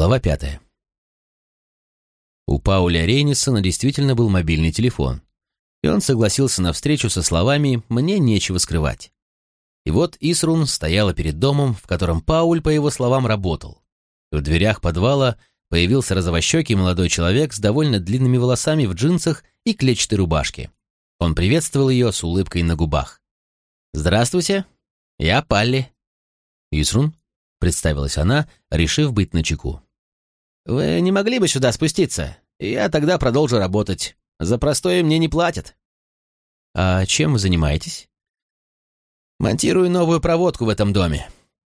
Глава пятая. У Пауля Рейнисона действительно был мобильный телефон, и он согласился на встречу со словами «мне нечего скрывать». И вот Исрун стояла перед домом, в котором Пауль, по его словам, работал. В дверях подвала появился розовощекий молодой человек с довольно длинными волосами в джинсах и клетчатой рубашке. Он приветствовал ее с улыбкой на губах. «Здравствуйте, я Палли». «Исрун?» представилась она, решив быть начеку. «Вы не могли бы сюда спуститься? Я тогда продолжу работать. За простое мне не платят». «А чем вы занимаетесь?» «Монтирую новую проводку в этом доме.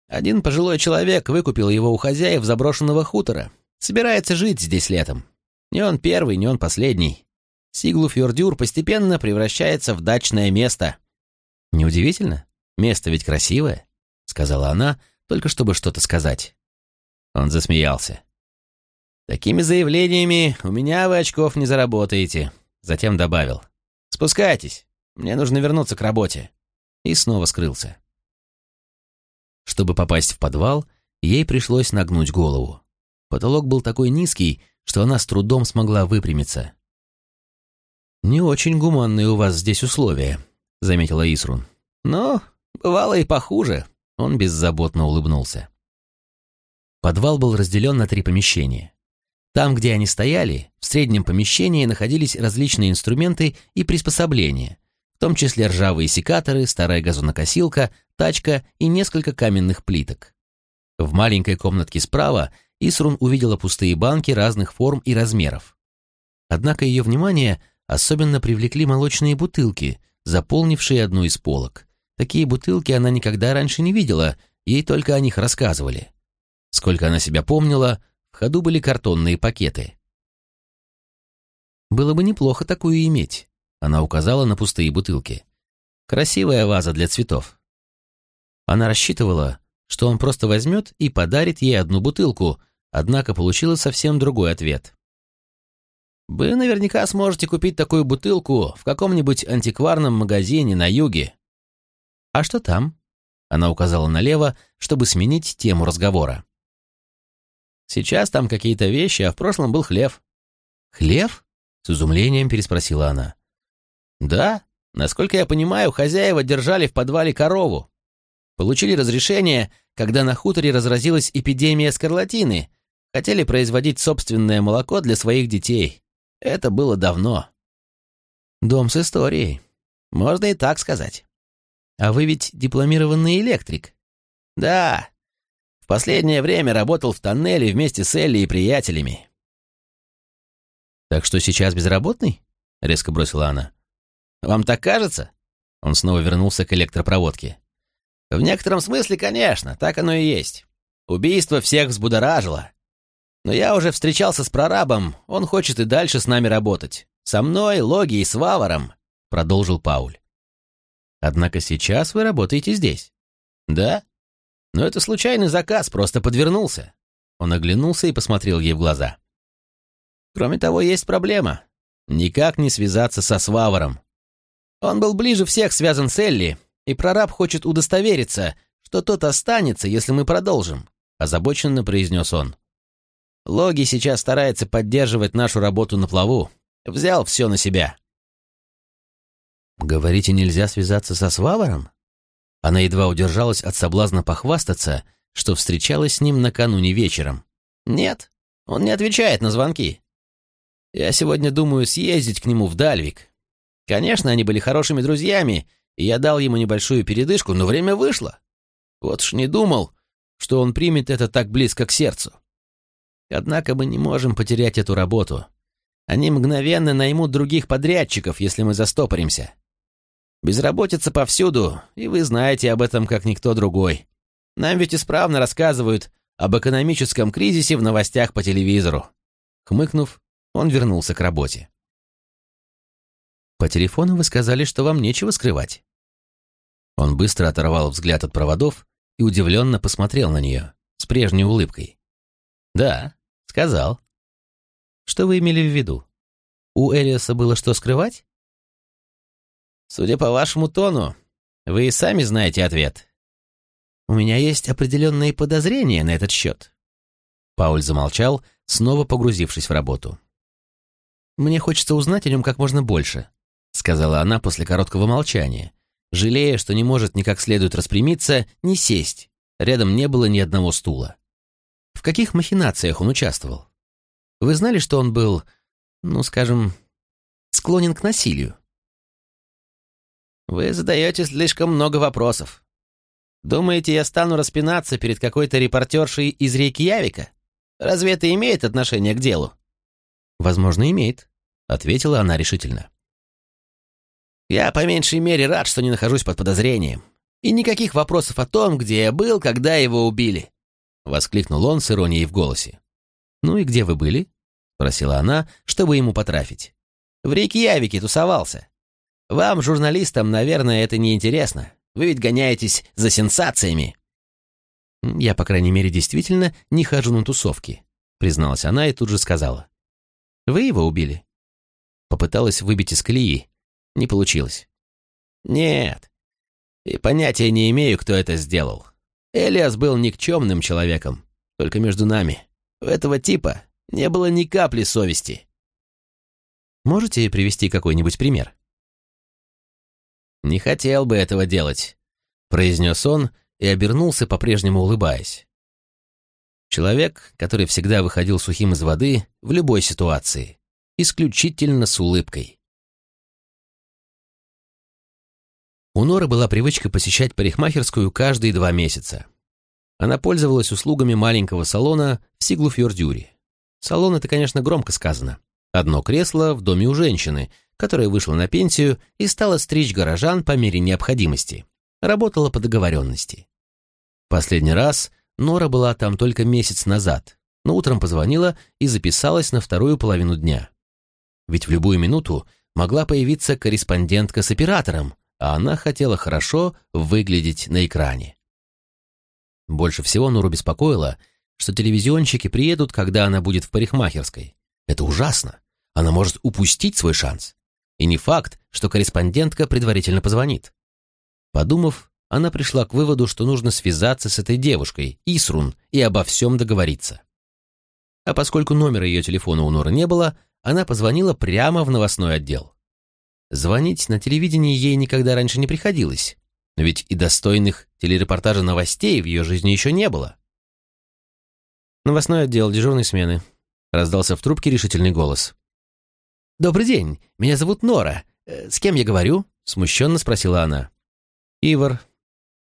Один пожилой человек выкупил его у хозяев заброшенного хутора. Собирается жить здесь летом. Не он первый, не он последний. Сиглу-Фьордюр постепенно превращается в дачное место». «Неудивительно. Место ведь красивое», — сказала она, — только чтобы что-то сказать. Он засмеялся. «Такими заявлениями у меня вы очков не заработаете», затем добавил. «Спускайтесь, мне нужно вернуться к работе». И снова скрылся. Чтобы попасть в подвал, ей пришлось нагнуть голову. Потолок был такой низкий, что она с трудом смогла выпрямиться. «Не очень гуманные у вас здесь условия», — заметила Исрун. «Но бывало и похуже», он беззаботно улыбнулся. Подвал был разделен на три помещения. Там, где они стояли, в среднем помещении находились различные инструменты и приспособления, в том числе ржавые секаторы, старая газонокосилка, тачка и несколько каменных плиток. В маленькой комнатке справа Исрун увидела пустые банки разных форм и размеров. Однако ее внимание особенно привлекли молочные бутылки, заполнившие одну из полок. Такие бутылки она никогда раньше не видела, ей только о них рассказывали. Сколько она себя помнила, в ходу были картонные пакеты. «Было бы неплохо такую иметь», — она указала на пустые бутылки. «Красивая ваза для цветов». Она рассчитывала, что он просто возьмет и подарит ей одну бутылку, однако получила совсем другой ответ. «Вы наверняка сможете купить такую бутылку в каком-нибудь антикварном магазине на юге», «А что там?» Она указала налево, чтобы сменить тему разговора. «Сейчас там какие-то вещи, а в прошлом был хлев». «Хлев?» — с изумлением переспросила она. «Да, насколько я понимаю, хозяева держали в подвале корову. Получили разрешение, когда на хуторе разразилась эпидемия скарлатины. Хотели производить собственное молоко для своих детей. Это было давно. Дом с историей. Можно и так сказать. А вы ведь дипломированный электрик. Да. В последнее время работал в тоннеле вместе с Элли и приятелями. Так что сейчас безработный? Резко бросила она. Вам так кажется? Он снова вернулся к электропроводке. В некотором смысле, конечно, так оно и есть. Убийство всех взбудоражило. Но я уже встречался с прорабом, он хочет и дальше с нами работать. Со мной, Логи и с Ваваром, продолжил Пауль. Однако сейчас вы работаете здесь. Да? Но это случайный заказ, просто подвернулся. Он оглянулся и посмотрел ей в глаза. Кроме того, есть проблема. Никак не связаться со Свавором. Он был ближе всех связан с Элли, и прораб хочет удостовериться, что тот останется, если мы продолжим, озабоченно произнес он. Логи сейчас старается поддерживать нашу работу на плаву. Взял все на себя. «Говорите, нельзя связаться со Сваваром?» Она едва удержалась от соблазна похвастаться, что встречалась с ним накануне вечером. «Нет, он не отвечает на звонки. Я сегодня думаю съездить к нему в Дальвик. Конечно, они были хорошими друзьями, и я дал ему небольшую передышку, но время вышло. Вот ж не думал, что он примет это так близко к сердцу. Однако мы не можем потерять эту работу. Они мгновенно наймут других подрядчиков, если мы застопоримся. Безработица повсюду, и вы знаете об этом как никто другой. Нам ведь исправно рассказывают об экономическом кризисе в новостях по телевизору». Хмыкнув, он вернулся к работе. «По телефону вы сказали, что вам нечего скрывать». Он быстро оторвал взгляд от проводов и удивленно посмотрел на нее с прежней улыбкой. «Да, сказал». «Что вы имели в виду? У Элиаса было что скрывать?» Судя по вашему тону, вы и сами знаете ответ. У меня есть определенные подозрения на этот счет. Пауль замолчал, снова погрузившись в работу. «Мне хочется узнать о нем как можно больше», — сказала она после короткого молчания, жалея, что не может ни как следует распрямиться, ни сесть. Рядом не было ни одного стула. В каких махинациях он участвовал? Вы знали, что он был, ну, скажем, склонен к насилию? Вы задаете слишком много вопросов. Думаете, я стану распинаться перед какой-то репортершей из Рейкьявика? Разве это имеет отношение к делу? Возможно, имеет, ответила она решительно. Я по меньшей мере рад, что не нахожусь под подозрением. И никаких вопросов о том, где я был, когда его убили. Воскликнул он с иронией в голосе. «Ну и где вы были?» — спросила она, чтобы ему потрафить. «В Рейкьявике тусовался. Вам, журналистам, наверное, это не интересно. Вы ведь гоняетесь за сенсациями». «Я, по крайней мере, действительно не хожу на тусовки», — призналась она и тут же сказала. «Вы его убили?» Попыталась выбить из колеи. Не получилось. «Нет. И понятия не имею, кто это сделал. Элиас был никчемным человеком, только между нами. У этого типа не было ни капли совести». «Можете привести какой-нибудь пример?» «Не хотел бы этого делать», — произнес он и обернулся, по-прежнему улыбаясь. Человек, который всегда выходил сухим из воды в любой ситуации, исключительно с улыбкой. У Норы была привычка посещать парикмахерскую каждые два месяца. Она пользовалась услугами маленького салона в Сиглуфьордюре. Салон — это, конечно, громко сказано. Одно кресло в доме у женщины, которая вышла на пенсию и стала стричь горожан по мере необходимости. Работала по договоренности. Последний раз Нора была там только месяц назад, но утром позвонила и записалась на вторую половину дня. Ведь в любую минуту могла появиться корреспондентка с оператором, а она хотела хорошо выглядеть на экране. Больше всего Нуру беспокоило, что телевизионщики приедут, когда она будет в парикмахерской. Это ужасно. Она может упустить свой шанс. И не факт, что корреспондентка предварительно позвонит. Подумав, она пришла к выводу, что нужно связаться с этой девушкой, Исрун, и обо всем договориться. А поскольку номера ее телефона у Норы не было, она позвонила прямо в новостной отдел. Звонить на телевидении ей никогда раньше не приходилось, но ведь и достойных телерепортажа новостей в ее жизни еще не было. «Новостной отдел дежурной смены», — раздался в трубке решительный голос. «Добрый день, меня зовут Нора. Э, с кем я говорю?» — смущенно спросила она. «Ивар».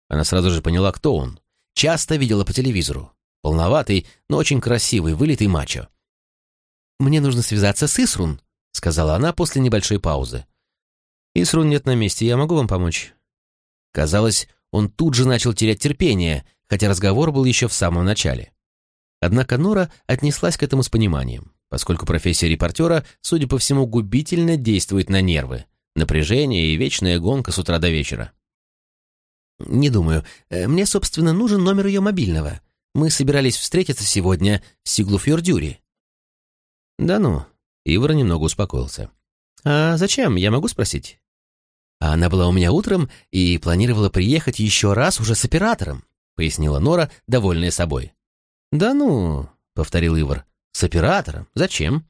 Она сразу же поняла, кто он. Часто видела по телевизору. Полноватый, но очень красивый, вылитый мачо. «Мне нужно связаться с Исрун», — сказала она после небольшой паузы. «Исрун нет на месте, я могу вам помочь?» Казалось, он тут же начал терять терпение, хотя разговор был еще в самом начале. Однако Нора отнеслась к этому с пониманием, поскольку профессия репортера, судя по всему, губительно действует на нервы, напряжение и вечная гонка с утра до вечера. «Не думаю. Э, мне, собственно, нужен номер ее мобильного. Мы собирались встретиться сегодня в Сиглуфьордюре». «Да ну». Ивар немного успокоился. «А зачем, я могу спросить?» Она была у меня утром и планировала приехать еще раз уже с оператором, пояснила Нора, довольная собой. Да ну, повторил Ивар. С оператором? Зачем?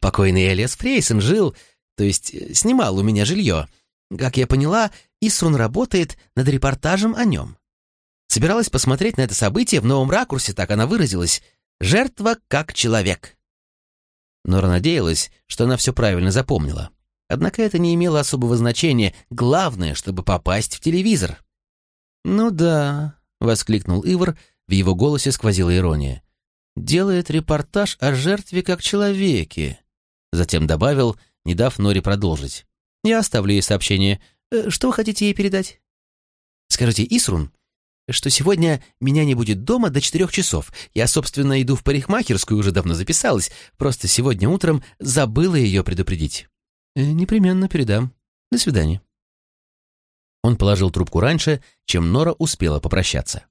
Покойный Элиас Фрейсон жил, то есть э, снимал у меня жилье. Как я поняла, Исрун работает над репортажем о нем. Собиралась посмотреть на это событие в новом ракурсе, так она выразилась. «Жертва как человек». Нора надеялась, что она все правильно запомнила. Однако это не имело особого значения. Главное, чтобы попасть в телевизор. «Ну да», — воскликнул Ивар, в его голосе сквозила ирония. «Делает репортаж о жертве как человеке». Затем добавил, не дав Норе продолжить. «Я оставлю ей сообщение. Э, что вы хотите ей передать?» «Скажите, Исрун, что сегодня меня не будет дома до четырех часов. Я, собственно, иду в парикмахерскую, уже давно записалась. Просто сегодня утром забыла ее предупредить». Э, «Непременно передам. До свидания». Он положил трубку раньше, чем Нора успела попрощаться.